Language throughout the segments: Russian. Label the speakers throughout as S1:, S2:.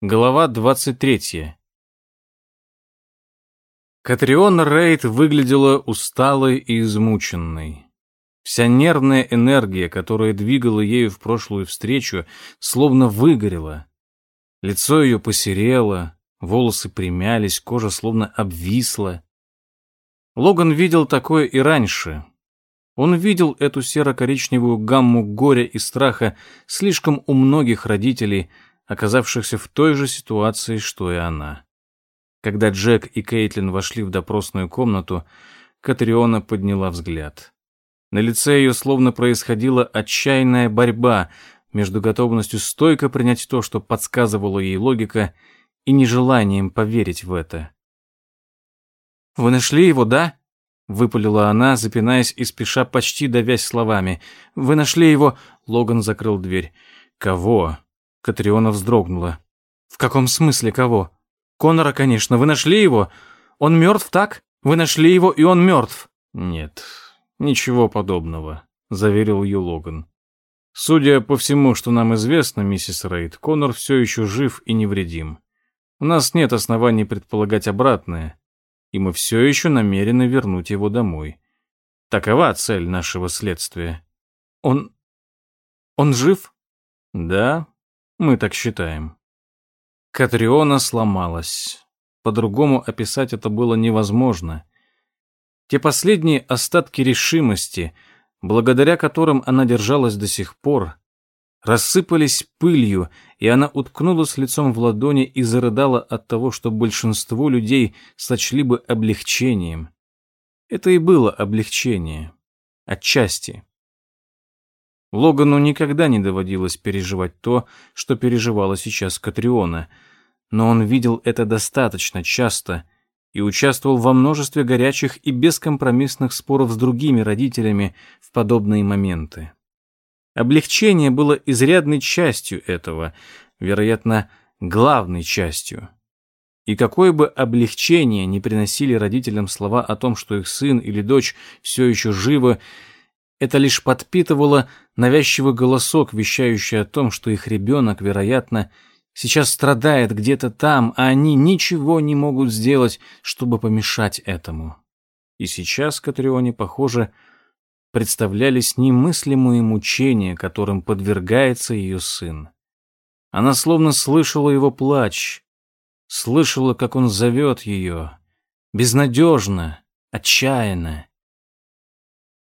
S1: Глава 23. Катриона Рейд выглядела усталой и измученной. Вся нервная энергия, которая двигала ею в прошлую встречу, словно выгорела. Лицо ее посерело, волосы примялись, кожа словно обвисла. Логан видел такое и раньше. Он видел эту серо-коричневую гамму горя и страха слишком у многих родителей – оказавшихся в той же ситуации, что и она. Когда Джек и Кейтлин вошли в допросную комнату, Катриона подняла взгляд. На лице ее словно происходила отчаянная борьба между готовностью стойко принять то, что подсказывала ей логика, и нежеланием поверить в это. «Вы нашли его, да?» — выпалила она, запинаясь и спеша почти давясь словами. «Вы нашли его...» — Логан закрыл дверь. «Кого?» Катриона вздрогнула. «В каком смысле кого? Конора, конечно. Вы нашли его? Он мертв, так? Вы нашли его, и он мертв?»
S2: «Нет, ничего подобного», — заверил ее Логан. «Судя по всему, что нам известно, миссис Рейд, Конор все еще жив и невредим. У нас нет оснований предполагать обратное, и мы все еще намерены вернуть его домой. Такова цель нашего следствия».
S1: «Он... он жив?»
S2: «Да, мы так считаем.
S1: Катриона сломалась. По-другому описать это было невозможно. Те последние остатки решимости, благодаря которым она держалась до сих пор, рассыпались пылью, и она уткнулась лицом в ладони и зарыдала от того, что большинство людей сочли бы облегчением. Это и было облегчение. Отчасти. Логану никогда не доводилось переживать то, что переживала сейчас Катриона, но он видел это достаточно часто и участвовал во множестве горячих и бескомпромиссных споров с другими родителями в подобные моменты. Облегчение было изрядной частью этого, вероятно, главной частью. И какое бы облегчение не приносили родителям слова о том, что их сын или дочь все еще живы, это лишь подпитывало навязчивый голосок, вещающий о том, что их ребенок, вероятно, сейчас страдает где-то там, а они ничего не могут сделать, чтобы помешать этому. И сейчас Катрионе, похоже, представлялись немыслимые мучения, которым подвергается ее сын. Она словно слышала его плач, слышала, как он зовет ее, безнадежно, отчаянно.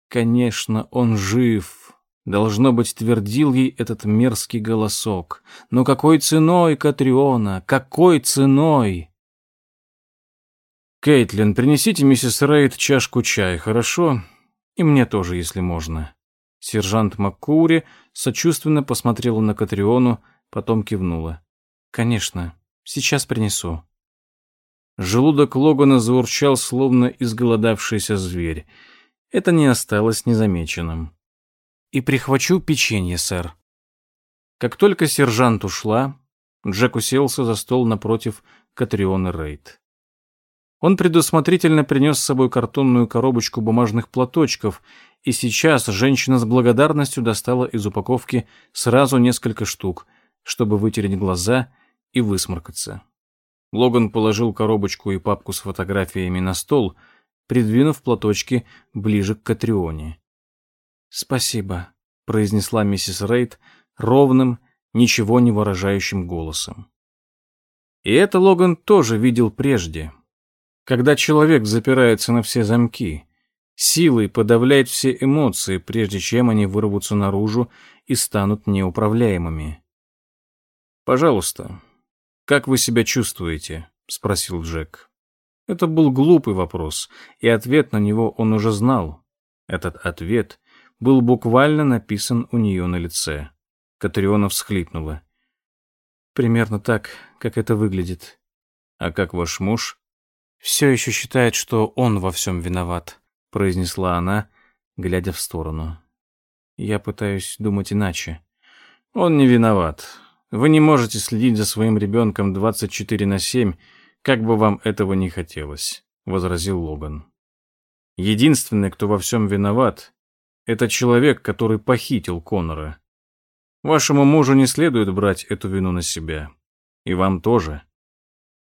S1: Конечно, он жив. Должно быть, твердил ей этот мерзкий голосок. Но какой ценой, Катриона, какой ценой?
S2: Кейтлин, принесите миссис Рейд чашку чая, хорошо? И мне тоже, если можно. Сержант Маккури сочувственно посмотрела на Катриону, потом кивнула.
S1: Конечно, сейчас принесу.
S2: Желудок Логана заурчал, словно изголодавшийся зверь это не осталось незамеченным.
S1: «И прихвачу печенье, сэр».
S2: Как только сержант ушла, Джек уселся за стол напротив Катрионы Рейд. Он предусмотрительно принес с собой картонную коробочку бумажных платочков, и сейчас женщина с благодарностью достала из упаковки сразу несколько штук, чтобы вытереть глаза и высморкаться. Логан положил коробочку и папку с фотографиями на стол — придвинув платочки ближе к Катрионе.
S1: «Спасибо», — произнесла миссис Рейд ровным, ничего не выражающим голосом.
S2: И это Логан тоже видел прежде. Когда человек запирается на все замки, силой подавляет все эмоции, прежде чем они вырвутся наружу и станут неуправляемыми. «Пожалуйста, как вы себя чувствуете?» — спросил Джек. Это был глупый вопрос, и ответ на него он уже знал. Этот ответ был буквально написан у нее на лице. Катриона всхлипнула.
S1: «Примерно так, как это выглядит».
S2: «А как ваш муж?»
S1: «Все еще считает, что он во всем виноват», — произнесла она, глядя в сторону. «Я пытаюсь думать иначе».
S2: «Он не виноват. Вы не можете следить за своим ребенком 24 на 7, «Как бы вам этого не хотелось», — возразил Логан. «Единственный, кто во всем виноват, это человек, который похитил Конора. Вашему мужу не следует брать эту вину на себя.
S1: И вам тоже.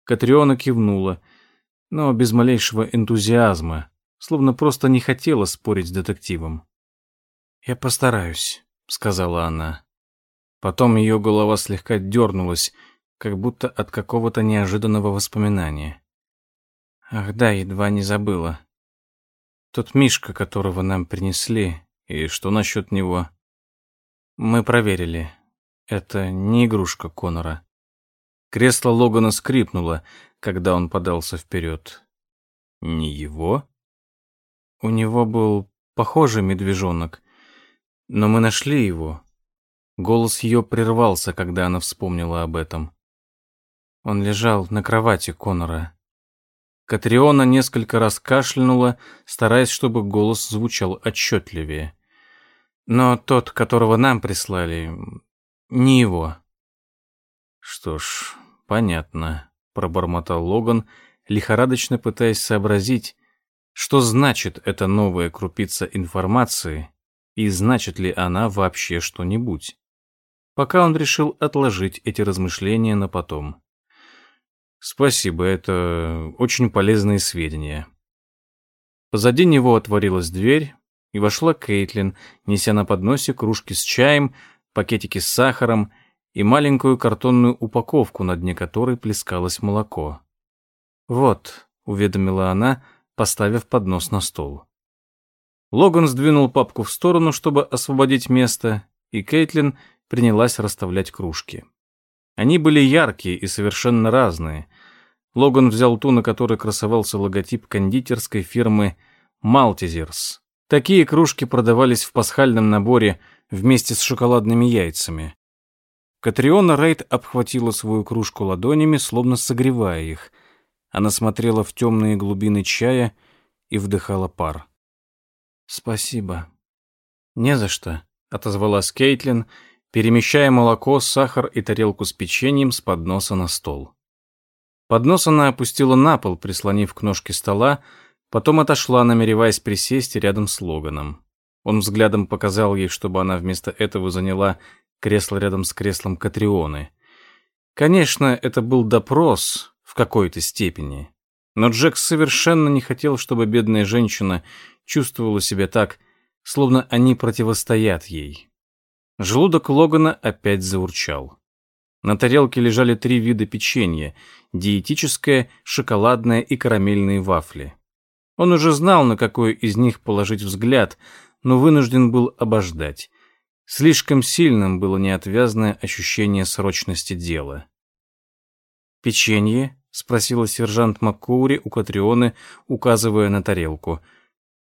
S1: Катриона кивнула, но без малейшего энтузиазма, словно просто не хотела спорить с детективом. «Я постараюсь», — сказала она. Потом ее голова слегка дернулась, как будто от какого-то неожиданного воспоминания. «Ах да, едва не забыла. Тот Мишка, которого нам принесли, и что насчет него?» «Мы проверили. Это не игрушка Конора». Кресло Логана скрипнуло, когда он подался вперед. «Не его?» «У него был похожий медвежонок, но мы нашли его». Голос ее прервался, когда она вспомнила об этом. Он лежал на кровати Конора. Катриона несколько раз кашлянула, стараясь, чтобы голос звучал отчетливее. Но тот, которого нам прислали, не его. Что ж, понятно, пробормотал Логан, лихорадочно пытаясь сообразить, что значит эта новая крупица информации и значит ли она вообще что-нибудь. Пока он решил отложить эти размышления на потом. Спасибо, это очень полезные сведения. Позади него отворилась дверь, и вошла Кейтлин, неся на подносе кружки с чаем, пакетики с сахаром и маленькую картонную упаковку, на дне которой плескалось молоко. «Вот», — уведомила она, поставив поднос на стол. Логан сдвинул папку в сторону, чтобы освободить место, и Кейтлин принялась расставлять кружки. Они были яркие и совершенно разные. Логан взял ту, на которой красовался логотип кондитерской фирмы «Малтизерс». Такие кружки продавались в пасхальном наборе вместе с шоколадными яйцами. Катриона Рейд обхватила свою кружку ладонями, словно согревая их. Она смотрела в темные глубины чая и вдыхала пар. «Спасибо». «Не за что», — отозвалась Кейтлин, перемещая молоко, сахар и тарелку с печеньем с подноса на стол. Поднос она опустила на пол, прислонив к ножке стола, потом отошла, намереваясь присесть рядом с Логаном. Он взглядом показал ей, чтобы она вместо этого заняла кресло рядом с креслом Катрионы. Конечно, это был допрос в какой-то степени, но Джек совершенно не хотел, чтобы бедная женщина чувствовала себя так, словно они противостоят ей. Желудок Логана опять заурчал. На тарелке лежали три вида печенья – диетическое, шоколадное и карамельные вафли. Он уже знал, на какой из них положить взгляд, но вынужден был обождать. Слишком сильным было неотвязное ощущение срочности дела. «Печенье?» — спросила сержант Маккоури у Катрионы, указывая на тарелку.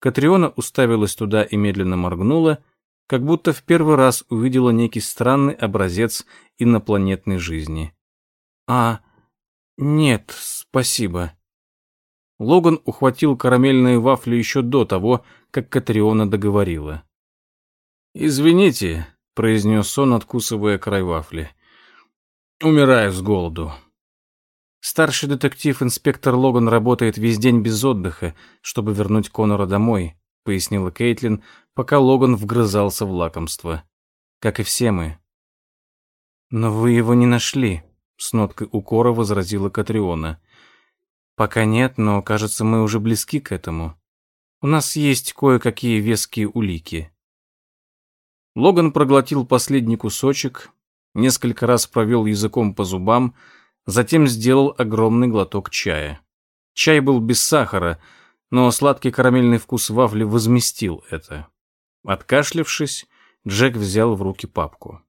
S1: Катриона уставилась туда и медленно моргнула — как будто в первый раз увидела некий странный образец инопланетной жизни. «А, нет, спасибо». Логан ухватил карамельные вафли еще до того, как Катриона договорила. «Извините», — произнес он, откусывая край вафли. «Умираю с голоду». Старший детектив-инспектор Логан работает весь день без отдыха, чтобы вернуть Конора домой, пояснила Кейтлин, пока Логан вгрызался в лакомство. Как и все мы. «Но вы его не нашли», — с ноткой укора возразила Катриона. «Пока нет, но, кажется, мы уже близки к этому. У нас есть кое-какие веские улики». Логан проглотил последний кусочек, несколько раз провел языком по зубам, затем сделал огромный глоток чая. Чай был без сахара, но сладкий карамельный вкус вафли возместил это. Откашлявшись, Джек взял в руки папку.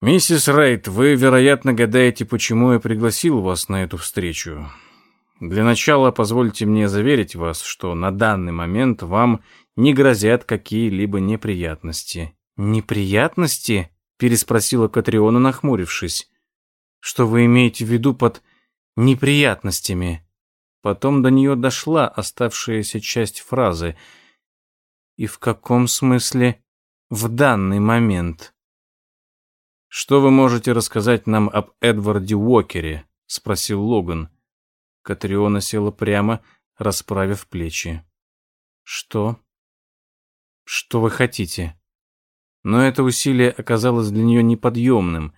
S1: «Миссис Райт, вы, вероятно, гадаете, почему я пригласил вас на эту встречу. Для начала позвольте мне заверить вас, что на данный момент вам не грозят какие-либо неприятности». «Неприятности?» — переспросила Катриона, нахмурившись. «Что вы имеете в виду под неприятностями?» Потом до нее дошла оставшаяся часть фразы — и в каком смысле в данный момент? Что вы можете рассказать нам об Эдварде Уокере? спросил Логан. Катриона села прямо, расправив плечи. Что? Что вы хотите? Но это усилие оказалось для нее неподъемным.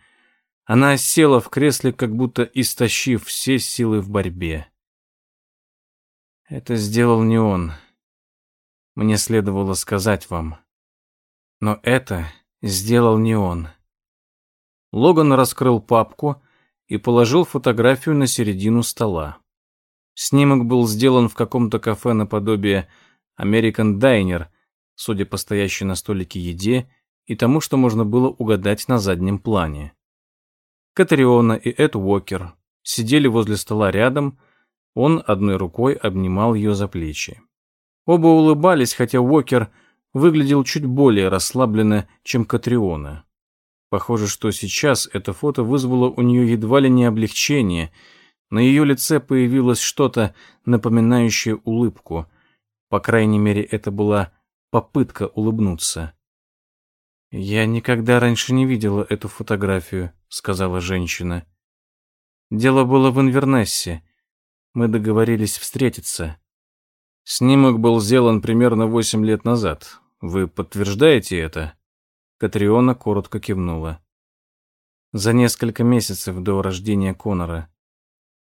S1: Она села в кресле, как будто истощив все силы в борьбе. Это сделал не он. Мне следовало сказать вам. Но это сделал не он. Логан раскрыл папку и положил фотографию на середину стола. Снимок был сделан в каком-то кафе наподобие American Diner, судя по стоящей на столике еде и тому, что можно было угадать на заднем плане. Катариона и Эд Уокер сидели возле стола рядом, он одной рукой обнимал ее за плечи. Оба улыбались, хотя Уокер выглядел чуть более расслабленно, чем Катриона. Похоже, что сейчас это фото вызвало у нее едва ли не облегчение. На ее лице появилось что-то, напоминающее улыбку. По крайней мере, это была попытка улыбнуться. «Я никогда раньше не видела эту фотографию», — сказала женщина. «Дело было в Инвернессе. Мы договорились встретиться». Снимок был сделан примерно восемь лет назад. Вы подтверждаете это? Катриона коротко кивнула. За несколько месяцев до рождения Конора.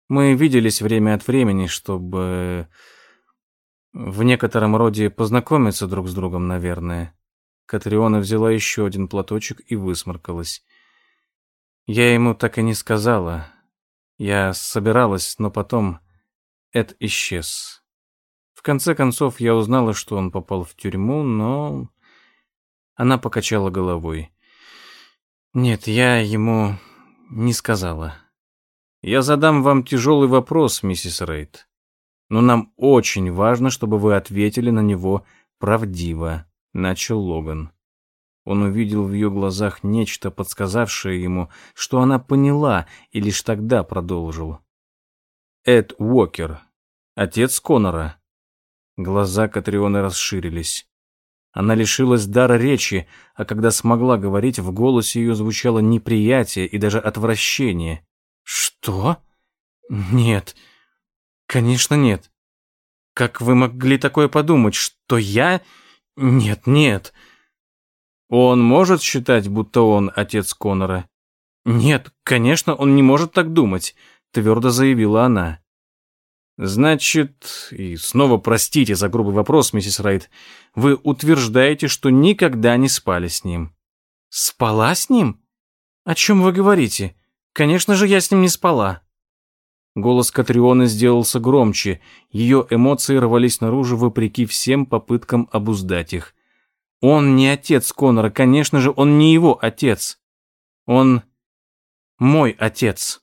S1: Мы виделись время от времени, чтобы в некотором роде познакомиться друг с другом, наверное. Катриона взяла еще один платочек и высморкалась. Я ему так и не сказала. Я собиралась, но потом Эд исчез. В конце концов, я узнала, что он попал в тюрьму, но... Она покачала головой. Нет, я ему не сказала. Я задам вам тяжелый вопрос, миссис Рейд. Но нам очень важно, чтобы вы ответили на него правдиво, начал Логан. Он увидел в ее глазах нечто, подсказавшее ему, что она поняла, и лишь тогда продолжил. Эд Уокер, отец Конора, Глаза Катрионы расширились. Она лишилась дара речи, а когда смогла говорить, в голосе ее звучало неприятие и даже отвращение. «Что? Нет. Конечно, нет. Как вы могли такое подумать, что я... Нет, нет. Он может считать, будто он отец Конора? Нет, конечно, он не может так думать, твердо заявила она. Значит, и снова простите за грубый вопрос, миссис Райт, вы утверждаете, что никогда не спали с ним? Спала с ним? О чем вы говорите? Конечно же, я с ним не спала. Голос Катрионы сделался громче, ее эмоции рвались наружу вопреки всем попыткам обуздать их. Он не отец Конора, конечно же, он не его отец. Он мой отец.